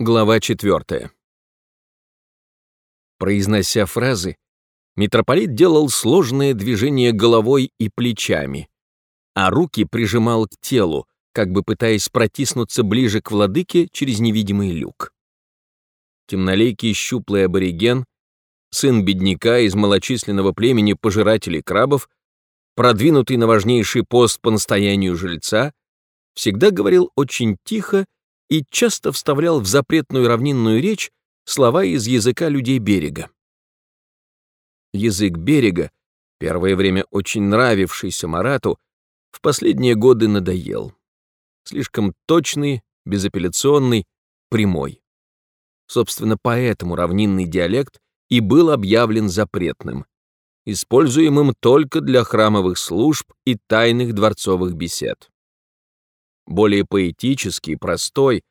Глава 4. Произнося фразы, митрополит делал сложные движения головой и плечами, а руки прижимал к телу, как бы пытаясь протиснуться ближе к владыке через невидимый люк. Темнолейкий щуплый абориген, сын бедняка из малочисленного племени пожирателей крабов, продвинутый на важнейший пост по настоянию жильца, всегда говорил очень тихо и часто вставлял в запретную равнинную речь слова из языка людей берега. Язык берега, первое время очень нравившийся Марату, в последние годы надоел. Слишком точный, безапелляционный, прямой. Собственно, поэтому равнинный диалект и был объявлен запретным, используемым только для храмовых служб и тайных дворцовых бесед более поэтический, простой,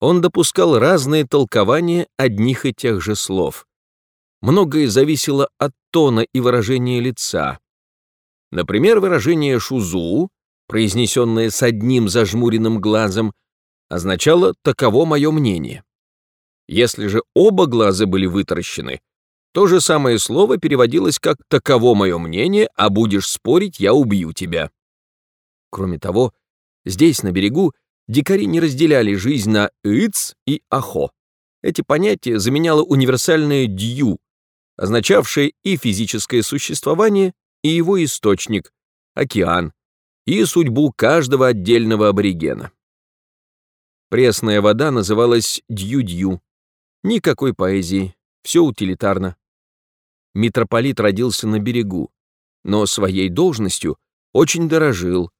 он допускал разные толкования одних и тех же слов. Многое зависело от тона и выражения лица. Например, выражение «шузу», произнесенное с одним зажмуренным глазом, означало «таково мое мнение». Если же оба глаза были вытаращены, то же самое слово переводилось как «таково мое мнение, а будешь спорить, я убью тебя». Кроме того, Здесь, на берегу, дикари не разделяли жизнь на «ыц» и «ахо». Эти понятия заменяло универсальное «дью», означавшее и физическое существование, и его источник — океан, и судьбу каждого отдельного аборигена. Пресная вода называлась дью-дью. Никакой поэзии, все утилитарно. Митрополит родился на берегу, но своей должностью очень дорожил,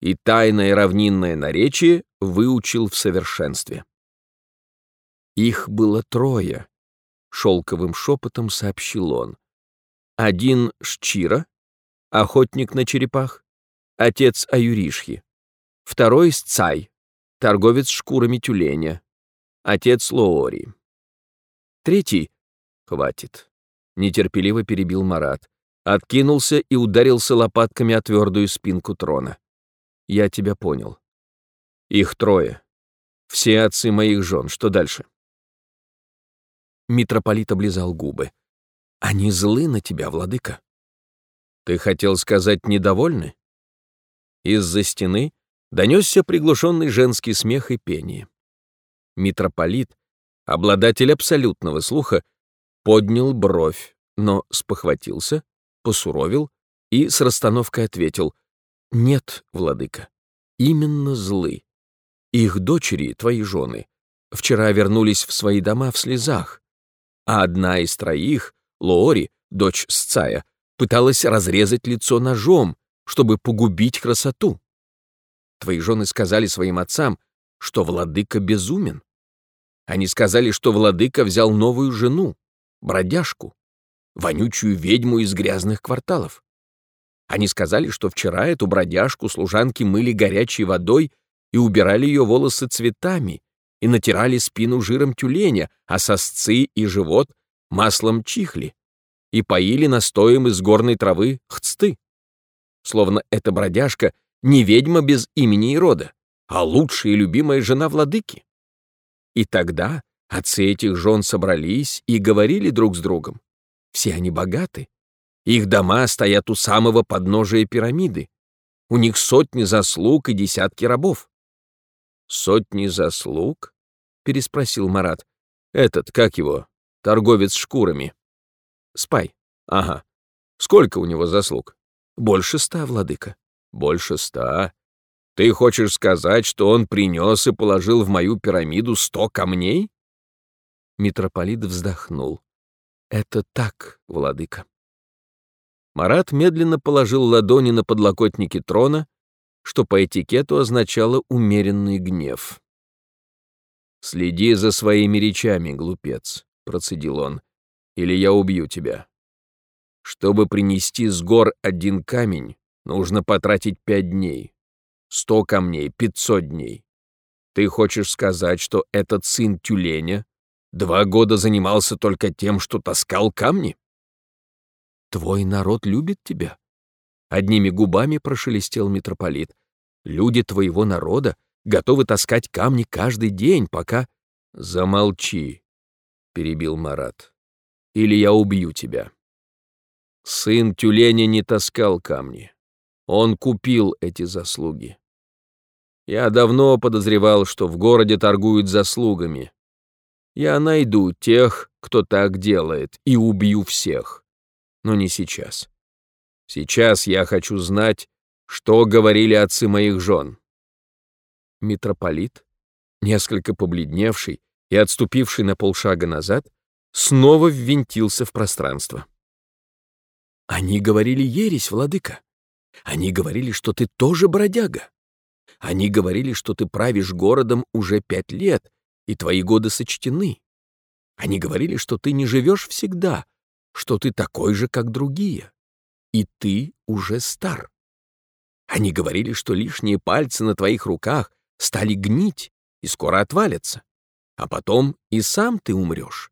и тайное равнинное наречие выучил в совершенстве. Их было трое, шелковым шепотом сообщил он. Один Шчира, охотник на черепах, отец Аюришхи. Второй Сцай, торговец шкурами тюленя, отец Лоори. Третий, хватит, нетерпеливо перебил Марат, откинулся и ударился лопатками о твердую спинку трона. Я тебя понял. Их трое. Все отцы моих жен. Что дальше? Митрополит облизал губы. Они злы на тебя, владыка. Ты хотел сказать недовольны? Из-за стены донесся приглушенный женский смех и пение. Митрополит, обладатель абсолютного слуха, поднял бровь, но спохватился, посуровил и с расстановкой ответил нет, владыка, именно злы. Их дочери, твои жены, вчера вернулись в свои дома в слезах, а одна из троих, Лоори, дочь Сцая, пыталась разрезать лицо ножом, чтобы погубить красоту. Твои жены сказали своим отцам, что владыка безумен. Они сказали, что владыка взял новую жену, бродяжку, вонючую ведьму из грязных кварталов. Они сказали, что вчера эту бродяжку служанки мыли горячей водой и убирали ее волосы цветами, и натирали спину жиром тюленя, а сосцы и живот маслом чихли, и поили настоем из горной травы хцты. Словно эта бродяжка не ведьма без имени и рода, а лучшая и любимая жена владыки. И тогда отцы этих жен собрались и говорили друг с другом. Все они богаты, их дома стоят у самого подножия пирамиды. У них сотни заслуг и десятки рабов. «Сотни заслуг?» — переспросил Марат. «Этот, как его, торговец шкурами?» «Спай. Ага. Сколько у него заслуг?» «Больше ста, владыка». «Больше ста? Ты хочешь сказать, что он принес и положил в мою пирамиду сто камней?» Митрополит вздохнул. «Это так, владыка». Марат медленно положил ладони на подлокотники трона, что по этикету означало умеренный гнев. «Следи за своими речами, глупец», — процедил он, — «или я убью тебя. Чтобы принести с гор один камень, нужно потратить пять дней. Сто камней — пятьсот дней. Ты хочешь сказать, что этот сын тюленя два года занимался только тем, что таскал камни?» Твой народ любит тебя. Одними губами прошелестел митрополит. Люди твоего народа готовы таскать камни каждый день, пока... Замолчи, перебил Марат, или я убью тебя. Сын тюленя не таскал камни. Он купил эти заслуги. Я давно подозревал, что в городе торгуют заслугами. Я найду тех, кто так делает, и убью всех. Но не сейчас. Сейчас я хочу знать, что говорили отцы моих жен. Митрополит, несколько побледневший и отступивший на полшага назад, снова ввинтился в пространство. Они говорили ересь, владыка. Они говорили, что ты тоже бродяга. Они говорили, что ты правишь городом уже пять лет, и твои годы сочтены. Они говорили, что ты не живешь всегда, что ты такой же, как другие. И ты уже стар. Они говорили, что лишние пальцы на твоих руках стали гнить и скоро отвалятся, а потом и сам ты умрешь.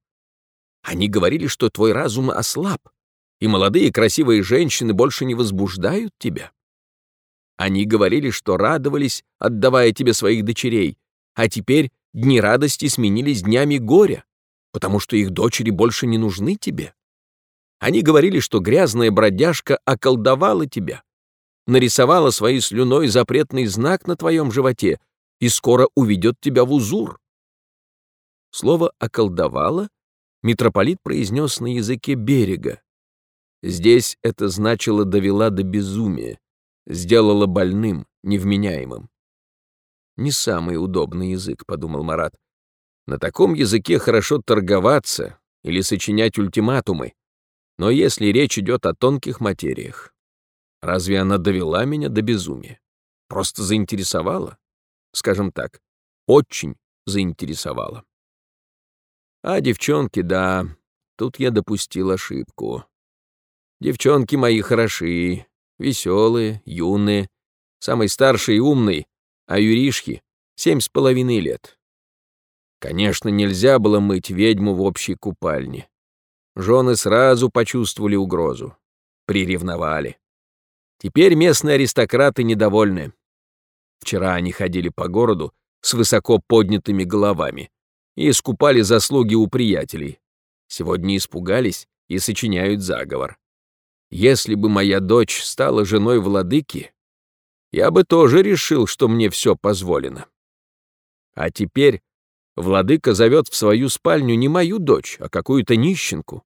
Они говорили, что твой разум ослаб, и молодые красивые женщины больше не возбуждают тебя. Они говорили, что радовались, отдавая тебе своих дочерей, а теперь дни радости сменились днями горя, потому что их дочери больше не нужны тебе. Они говорили, что грязная бродяжка околдовала тебя, нарисовала своей слюной запретный знак на твоем животе и скоро уведет тебя в узур. Слово «околдовала» митрополит произнес на языке берега. Здесь это значило «довела до безумия», сделала больным, невменяемым. «Не самый удобный язык», — подумал Марат. «На таком языке хорошо торговаться или сочинять ультиматумы, но если речь идет о тонких материях, разве она довела меня до безумия? Просто заинтересовала? Скажем так, очень заинтересовала. А девчонки, да, тут я допустил ошибку. Девчонки мои хороши, веселые, юные, самый старший и умный, а Юришки — семь с половиной лет. Конечно, нельзя было мыть ведьму в общей купальне. Жены сразу почувствовали угрозу, приревновали. Теперь местные аристократы недовольны. Вчера они ходили по городу с высоко поднятыми головами и искупали заслуги у приятелей. Сегодня испугались и сочиняют заговор. Если бы моя дочь стала женой владыки, я бы тоже решил, что мне все позволено. А теперь владыка зовет в свою спальню не мою дочь, а какую-то нищенку,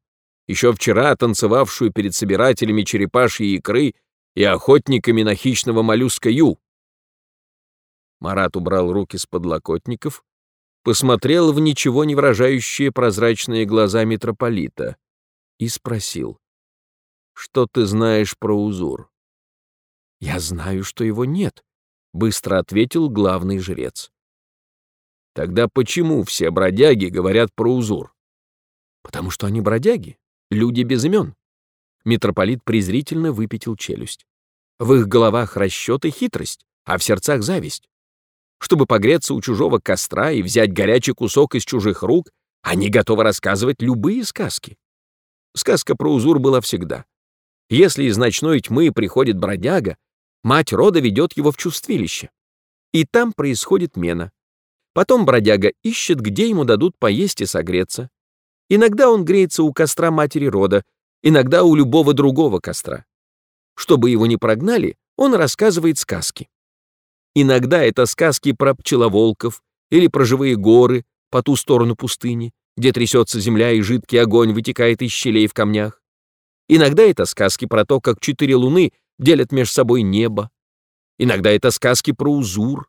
еще вчера танцевавшую перед собирателями черепашьей икры и охотниками на хищного моллюска Ю. Марат убрал руки с подлокотников, посмотрел в ничего не выражающие прозрачные глаза митрополита и спросил. Что ты знаешь про узур? Я знаю, что его нет, быстро ответил главный жрец. Тогда почему все бродяги говорят про узур? Потому что они бродяги, люди без имен. Митрополит презрительно выпятил челюсть. В их головах расчет и хитрость, а в сердцах зависть. Чтобы погреться у чужого костра и взять горячий кусок из чужих рук, они готовы рассказывать любые сказки. Сказка про узур была всегда. Если из ночной тьмы приходит бродяга, мать рода ведет его в чувствилище. И там происходит мена. Потом бродяга ищет, где ему дадут поесть и согреться. Иногда он греется у костра матери рода, иногда у любого другого костра. Чтобы его не прогнали, он рассказывает сказки. Иногда это сказки про пчеловолков или про живые горы по ту сторону пустыни, где трясется земля и жидкий огонь вытекает из щелей в камнях. Иногда это сказки про то, как четыре луны делят между собой небо. Иногда это сказки про узур.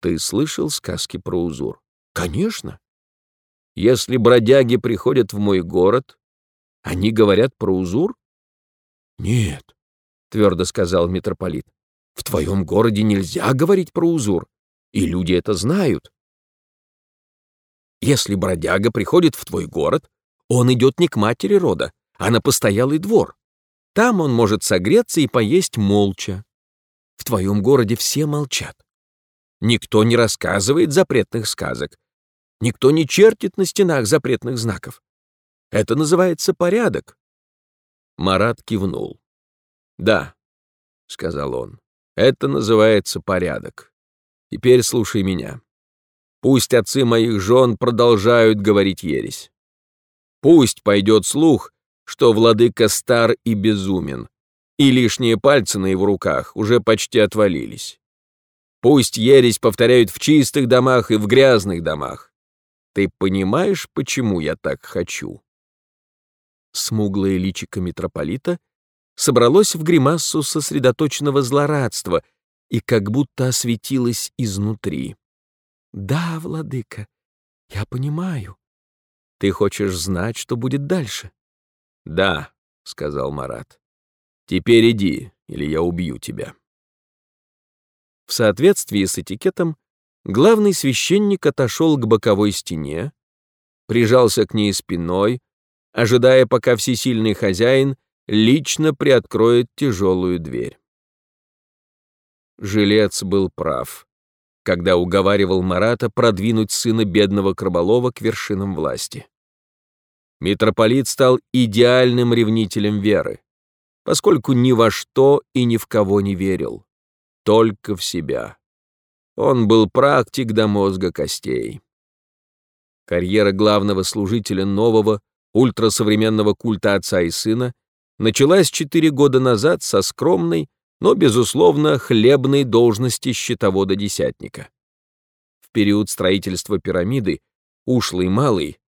Ты слышал сказки про узур? Конечно. Если бродяги приходят в мой город, они говорят про узур? Нет, твердо сказал митрополит. В твоем городе нельзя говорить про узур, и люди это знают. Если бродяга приходит в твой город, он идет не к матери рода, а на постоялый двор. Там он может согреться и поесть молча. В твоем городе все молчат. Никто не рассказывает запретных сказок. Никто не чертит на стенах запретных знаков. Это называется порядок. Марат кивнул. «Да», — сказал он, — «это называется порядок. Теперь слушай меня. Пусть отцы моих жен продолжают говорить ересь. Пусть пойдет слух, что владыка стар и безумен, и лишние пальцы на его руках уже почти отвалились. Пусть ересь повторяют в чистых домах и в грязных домах. Ты понимаешь, почему я так хочу?» Смуглое личико митрополита собралось в гримассу сосредоточенного злорадства и как будто осветилось изнутри. «Да, владыка, я понимаю. Ты хочешь знать, что будет дальше?» «Да», — сказал Марат. «Теперь иди, или я убью тебя». В соответствии с этикетом, главный священник отошел к боковой стене, прижался к ней спиной, ожидая, пока всесильный хозяин лично приоткроет тяжелую дверь. Жилец был прав, когда уговаривал Марата продвинуть сына бедного Краболова к вершинам власти. Митрополит стал идеальным ревнителем веры, поскольку ни во что и ни в кого не верил, только в себя. Он был практик до мозга костей. Карьера главного служителя нового, ультрасовременного культа отца и сына началась четыре года назад со скромной, но, безусловно, хлебной должности счетовода-десятника. В период строительства пирамиды ушлый малый,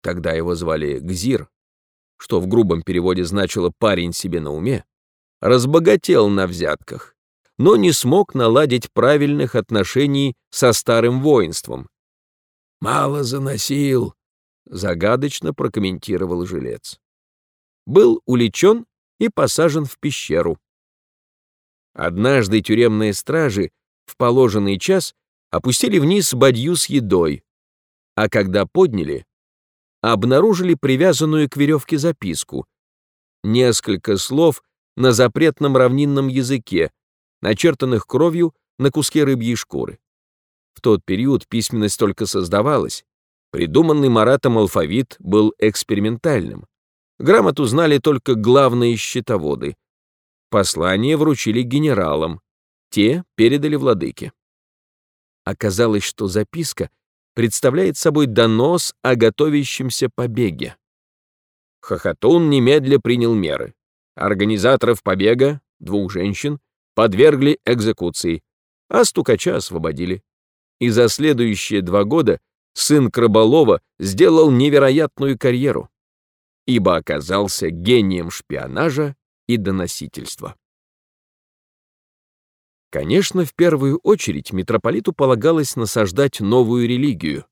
тогда его звали Гзир, что в грубом переводе значило «парень себе на уме», разбогател на взятках, но не смог наладить правильных отношений со старым воинством. «Мало заносил», — загадочно прокомментировал жилец. Был уличен и посажен в пещеру. Однажды тюремные стражи в положенный час опустили вниз бадью с едой, а когда подняли, обнаружили привязанную к веревке записку, несколько слов на запретном равнинном языке, начертанных кровью на куске рыбьей шкуры. В тот период письменность только создавалась, придуманный Маратом алфавит был экспериментальным. Грамоту знали только главные счетоводы. Послание вручили генералам, те передали владыке. Оказалось, что записка представляет собой донос о готовящемся побеге. Хохотун немедля принял меры. Организаторов побега, двух женщин, подвергли экзекуции, а стукача освободили. И за следующие два года сын Краболова сделал невероятную карьеру, ибо оказался гением шпионажа и доносительства. Конечно, в первую очередь митрополиту полагалось насаждать новую религию,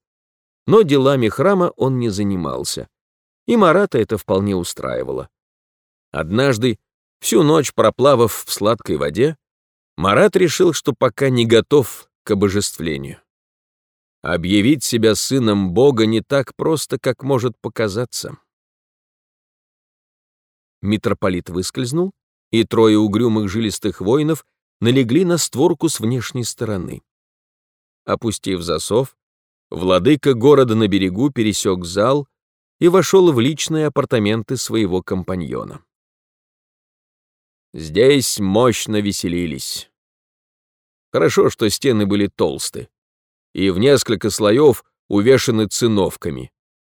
но делами храма он не занимался, и Марата это вполне устраивало. Однажды, всю ночь проплавав в сладкой воде, Марат решил, что пока не готов к обожествлению. Объявить себя сыном Бога не так просто, как может показаться. Митрополит выскользнул, и трое угрюмых жилистых воинов налегли на створку с внешней стороны. Опустив засов, владыка города на берегу пересек зал и вошел в личные апартаменты своего компаньона. Здесь мощно веселились. Хорошо, что стены были толсты и в несколько слоев увешаны циновками,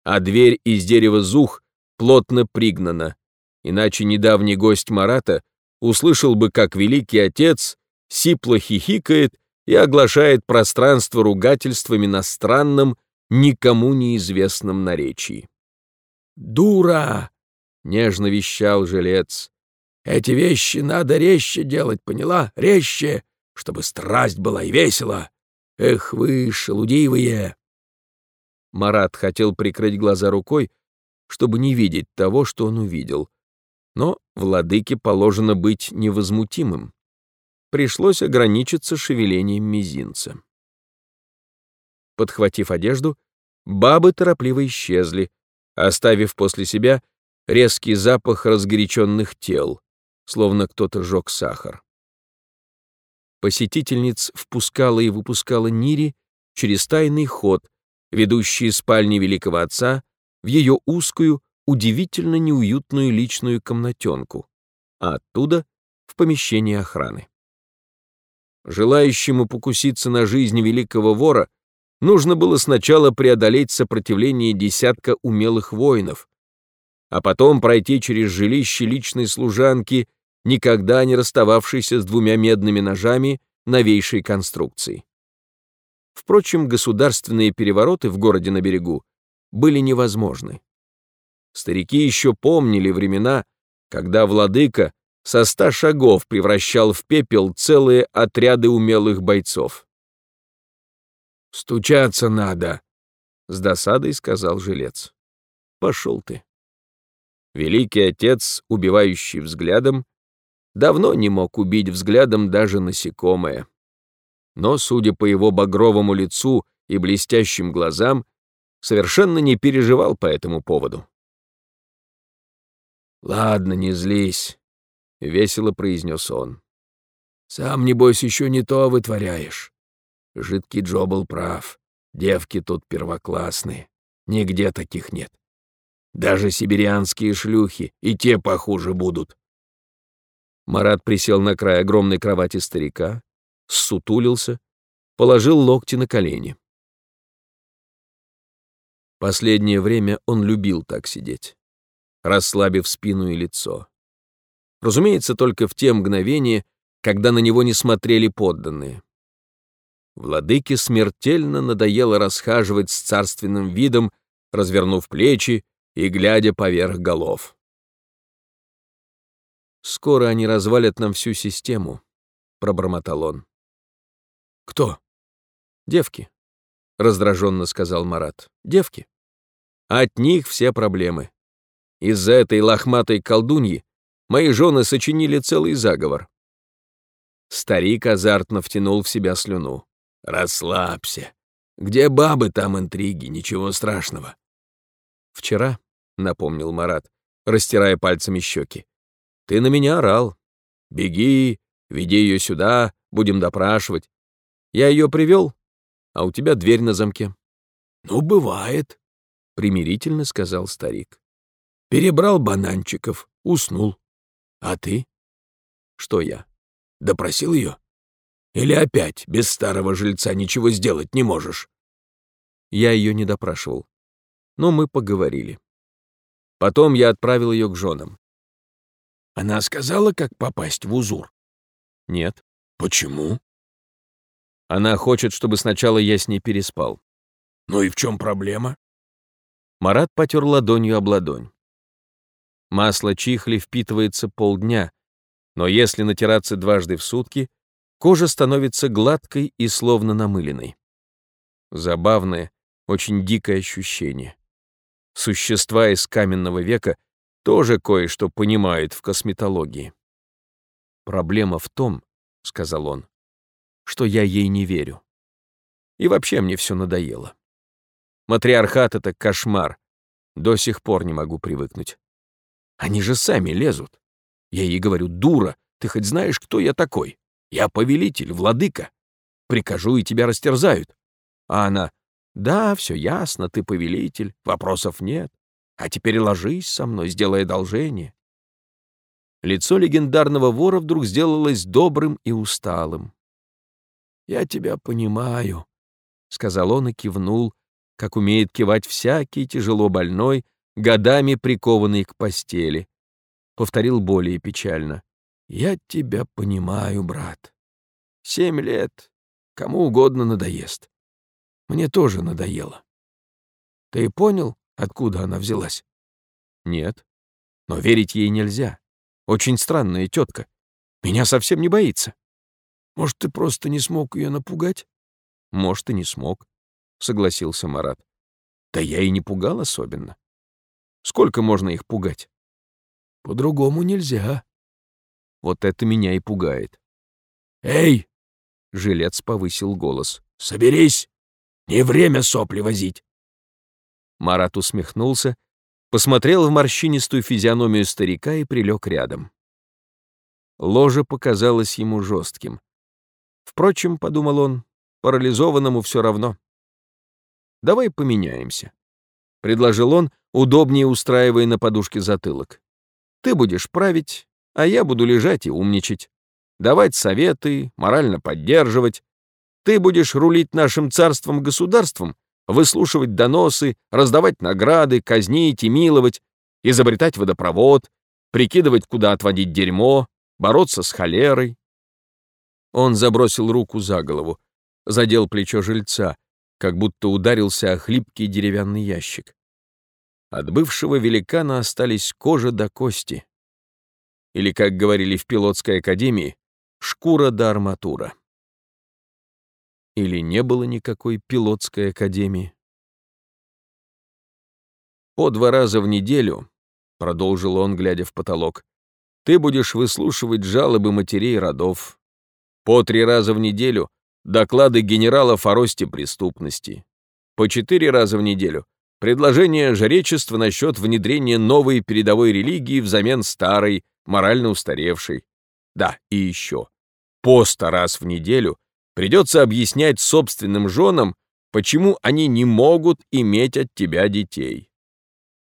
а дверь из дерева зух плотно пригнана, иначе недавний гость Марата услышал бы, как великий отец сипло хихикает и оглашает пространство ругательствами на странном, никому неизвестном наречии. «Дура!» — нежно вещал жилец. «Эти вещи надо резче делать, поняла? Резче, чтобы страсть была и весело. Эх вы, шелудивые!» Марат хотел прикрыть глаза рукой, чтобы не видеть того, что он увидел. Но владыке положено быть невозмутимым. Пришлось ограничиться шевелением мизинца. Подхватив одежду, бабы торопливо исчезли, оставив после себя резкий запах разгоряченных тел, словно кто-то жег сахар. Посетительниц впускала и выпускала Нири через тайный ход, ведущий из спальни великого отца в ее узкую, удивительно неуютную личную комнатенку, а оттуда — в помещение охраны. Желающему покуситься на жизнь великого вора нужно было сначала преодолеть сопротивление десятка умелых воинов, а потом пройти через жилище личной служанки, никогда не расстававшейся с двумя медными ножами новейшей конструкции. Впрочем, государственные перевороты в городе на берегу были невозможны. Старики еще помнили времена, когда владыка со ста шагов превращал в пепел целые отряды умелых бойцов. «Стучаться надо», — с досадой сказал жилец. «Пошел ты». Великий отец, убивающий взглядом, давно не мог убить взглядом даже насекомое. Но, судя по его багровому лицу и блестящим глазам, совершенно не переживал по этому поводу. «Ладно, не злись», — весело произнес он. «Сам, небось, еще не то вытворяешь. Жидкий Джо был прав. Девки тут первоклассные. Нигде таких нет. Даже сибирианские шлюхи, и те похуже будут». Марат присел на край огромной кровати старика, ссутулился, положил локти на колени. Последнее время он любил так сидеть, расслабив спину и лицо. Разумеется, только в те мгновения, когда на него не смотрели подданные. Владыке смертельно надоело расхаживать с царственным видом, развернув плечи и глядя поверх голов. «Скоро они развалят нам всю систему», — пробормотал он. «Кто?» «Девки», — раздраженно сказал Марат. «Девки. От них все проблемы. Из-за этой лохматой колдуньи мои жены сочинили целый заговор». Старик азартно втянул в себя слюну. «Расслабься. Где бабы, там интриги, ничего страшного». «Вчера», — напомнил Марат, растирая пальцами щеки, — «ты на меня орал. Беги, веди ее сюда, будем допрашивать. Я ее привел, а у тебя дверь на замке». «Ну, бывает», — примирительно сказал старик. «Перебрал бананчиков, уснул. А ты?» «Что я?» «Допросил ее?» Или опять без старого жильца ничего сделать не можешь?» Я ее не допрашивал. Но мы поговорили. Потом я отправил ее к женам. Она сказала, как попасть в узур? Нет. Почему? Она хочет, чтобы сначала я с ней переспал. Ну и в чем проблема? Марат потер ладонью об ладонь. Масло чихли впитывается полдня, но если натираться дважды в сутки, Кожа становится гладкой и словно намыленной. Забавное, очень дикое ощущение. Существа из каменного века тоже кое-что понимают в косметологии. «Проблема в том, — сказал он, — что я ей не верю. И вообще мне все надоело. Матриархат — это кошмар. До сих пор не могу привыкнуть. Они же сами лезут. Я ей говорю, дура, ты хоть знаешь, кто я такой? Я повелитель, владыка. Прикажу, и тебя растерзают. А она, да, все ясно, ты повелитель, вопросов нет. А теперь ложись со мной, сделай одолжение. Лицо легендарного вора вдруг сделалось добрым и усталым. «Я тебя понимаю», — сказал он и кивнул, как умеет кивать всякий тяжело больной, годами прикованный к постели. Повторил более печально. Я тебя понимаю, брат. Семь лет. Кому угодно надоест. Мне тоже надоело. Ты понял, откуда она взялась? Нет. Но верить ей нельзя. Очень странная тетка. Меня совсем не боится. Может, ты просто не смог ее напугать? Может, и не смог, согласился Марат. Да я и не пугал особенно. Сколько можно их пугать? По-другому нельзя. Вот это меня и пугает. «Эй!» — жилец повысил голос. «Соберись! Не время сопли возить!» Марат усмехнулся, посмотрел в морщинистую физиономию старика и прилег рядом. Ложе показалось ему жестким. Впрочем, — подумал он, — парализованному все равно. «Давай поменяемся», — предложил он, удобнее устраивая на подушке затылок. «Ты будешь править, а я буду лежать и умничать, давать советы, морально поддерживать. Ты будешь рулить нашим царством-государством, выслушивать доносы, раздавать награды, казнить и миловать, изобретать водопровод, прикидывать, куда отводить дерьмо, бороться с холерой. Он забросил руку за голову, задел плечо жильца, как будто ударился о хлипкий деревянный ящик. От бывшего великана остались кожа до кости. Или, как говорили в пилотской академии, шкура до арматура. Или не было никакой пилотской академии. По два раза в неделю, продолжил он, глядя в потолок, ты будешь выслушивать жалобы матерей родов. По три раза в неделю доклады генералов о росте преступности. По четыре раза в неделю предложение жречества насчет внедрения новой передовой религии взамен старой, морально устаревшей. Да, и еще. По сто раз в неделю придется объяснять собственным женам, почему они не могут иметь от тебя детей.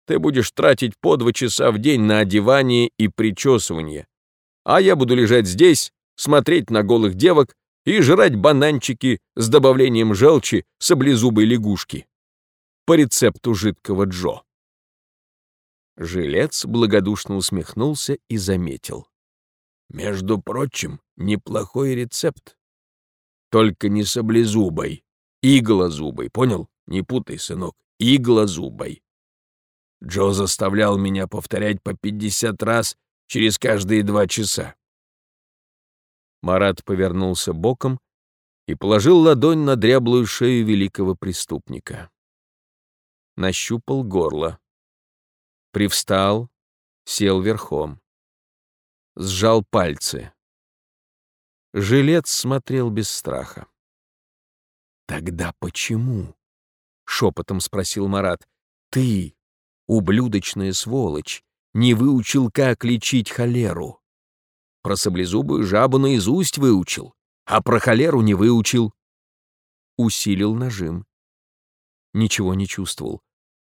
Ты будешь тратить по два часа в день на одевание и причесывание, а я буду лежать здесь, смотреть на голых девок и жрать бананчики с добавлением желчи саблезубой лягушки. По рецепту жидкого Джо. Жилец благодушно усмехнулся и заметил. «Между прочим, неплохой рецепт. Только не саблезубой, иглозубой, понял? Не путай, сынок, иглозубой. Джо заставлял меня повторять по пятьдесят раз через каждые два часа. Марат повернулся боком и положил ладонь на дряблую шею великого преступника. Нащупал горло. Привстал, сел верхом. Сжал пальцы. Жилец смотрел без страха. «Тогда почему?» — шепотом спросил Марат. «Ты, ублюдочная сволочь, не выучил, как лечить холеру. Про саблезубую жабу наизусть выучил, а про холеру не выучил». Усилил нажим. Ничего не чувствовал.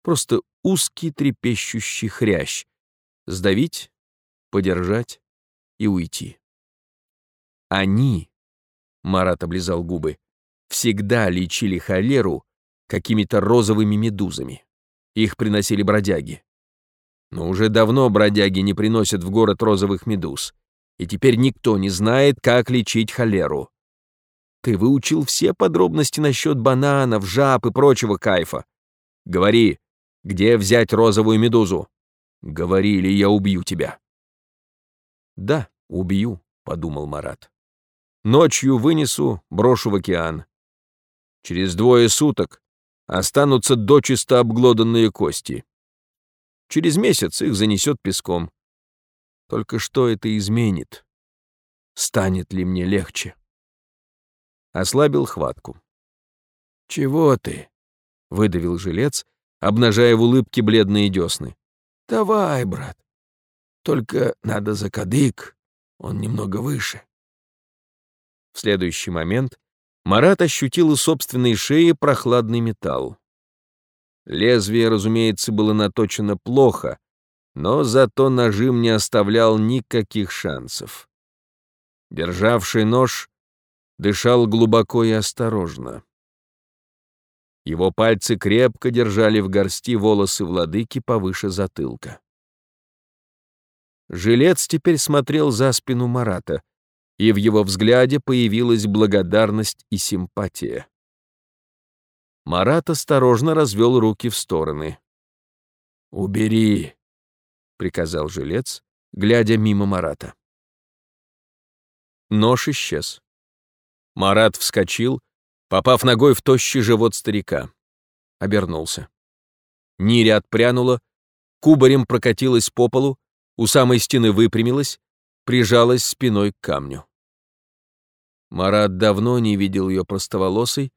Просто узкий трепещущий хрящ. Сдавить, подержать и уйти. Они, Марат облизал губы, всегда лечили холеру какими-то розовыми медузами. Их приносили бродяги. Но уже давно бродяги не приносят в город розовых медуз, и теперь никто не знает, как лечить холеру. Ты выучил все подробности насчет бананов, жаб и прочего кайфа. Говори, где взять розовую медузу? Говори, или я убью тебя. Да, убью, подумал Марат. Ночью вынесу, брошу в океан. Через двое суток останутся дочисто обглоданные кости. Через месяц их занесет песком. Только что это изменит? Станет ли мне легче? Ослабил хватку. «Чего ты?» — выдавил жилец, обнажая в улыбке бледные десны. «Давай, брат. Только надо за кадык, он немного выше». В следующий момент Марат ощутил у собственной шеи прохладный металл. Лезвие, разумеется, было наточено плохо, но зато нажим не оставлял никаких шансов. Державший нож дышал глубоко и осторожно. Его пальцы крепко держали в горсти волосы владыки повыше затылка. Жилец теперь смотрел за спину Марата, и в его взгляде появилась благодарность и симпатия. Марат осторожно развел руки в стороны. «Убери!» — приказал жилец, глядя мимо Марата. Нож исчез. Марат вскочил, попав ногой в тощий живот старика. Обернулся. Нире отпрянула, кубарем прокатилась по полу, у самой стены выпрямилась, прижалась спиной к камню. Марат давно не видел ее простоволосой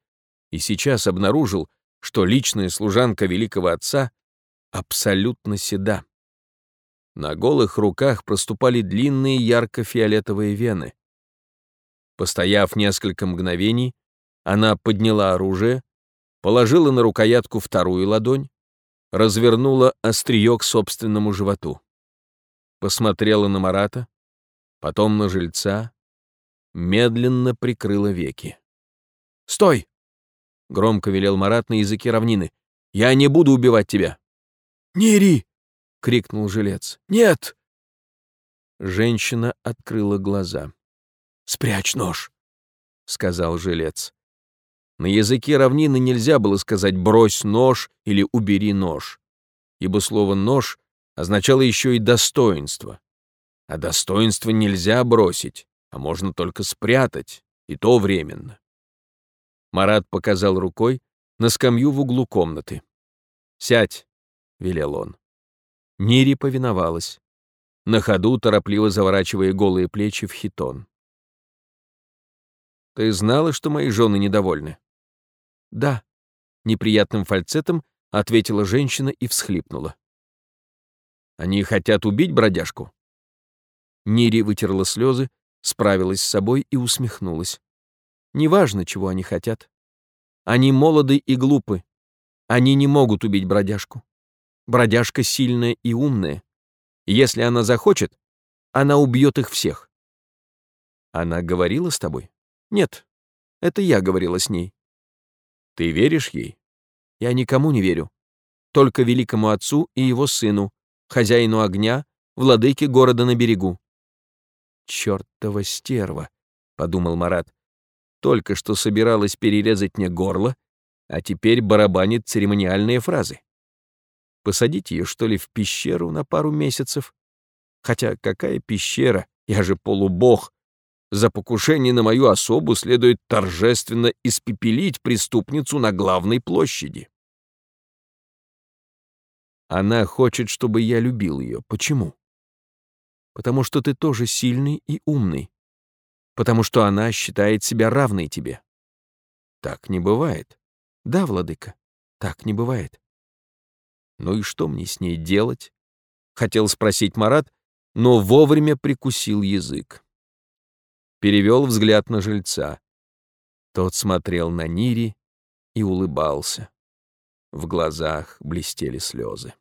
и сейчас обнаружил, что личная служанка великого отца абсолютно седа. На голых руках проступали длинные ярко-фиолетовые вены. Постояв несколько мгновений, она подняла оружие, положила на рукоятку вторую ладонь, развернула острие к собственному животу. Посмотрела на Марата, потом на жильца, медленно прикрыла веки. Стой!» — громко велел Марат на языке равнины. «Я не буду убивать тебя!» «Нири!» — крикнул жилец. «Нет!» Женщина открыла глаза. «Спрячь нож!» — сказал жилец. На языке равнины нельзя было сказать «брось нож» или «убери нож», ибо слово «нож» означало еще и достоинство. А достоинство нельзя бросить, а можно только спрятать, и то временно. Марат показал рукой на скамью в углу комнаты. «Сядь», — велел он. Нири повиновалась, на ходу торопливо заворачивая голые плечи в хитон. «Ты знала, что мои жены недовольны?» «Да», — неприятным фальцетом ответила женщина и всхлипнула. «Они хотят убить бродяжку?» Нири вытерла слезы, справилась с собой и усмехнулась. «Неважно, чего они хотят. Они молоды и глупы. Они не могут убить бродяжку. Бродяжка сильная и умная. Если она захочет, она убьет их всех». «Она говорила с тобой?» «Нет, это я говорила с ней. Ты веришь ей? Я никому не верю. Только великому отцу и его сыну, хозяину огня, владыке города на берегу. «Чёртова стерва», — подумал Марат. «Только что собиралась перерезать мне горло, а теперь барабанит церемониальные фразы. Посадить ее, что ли, в пещеру на пару месяцев? Хотя какая пещера? Я же полубог. За покушение на мою особу следует торжественно испепелить преступницу на главной площади. Она хочет, чтобы я любил ее. Почему? Потому что ты тоже сильный и умный. Потому что она считает себя равной тебе. Так не бывает. Да, владыка, так не бывает. Ну и что мне с ней делать? Хотел спросить Марат, но вовремя прикусил язык перевел взгляд на жильца. Тот смотрел на Нири и улыбался. В глазах блестели слезы.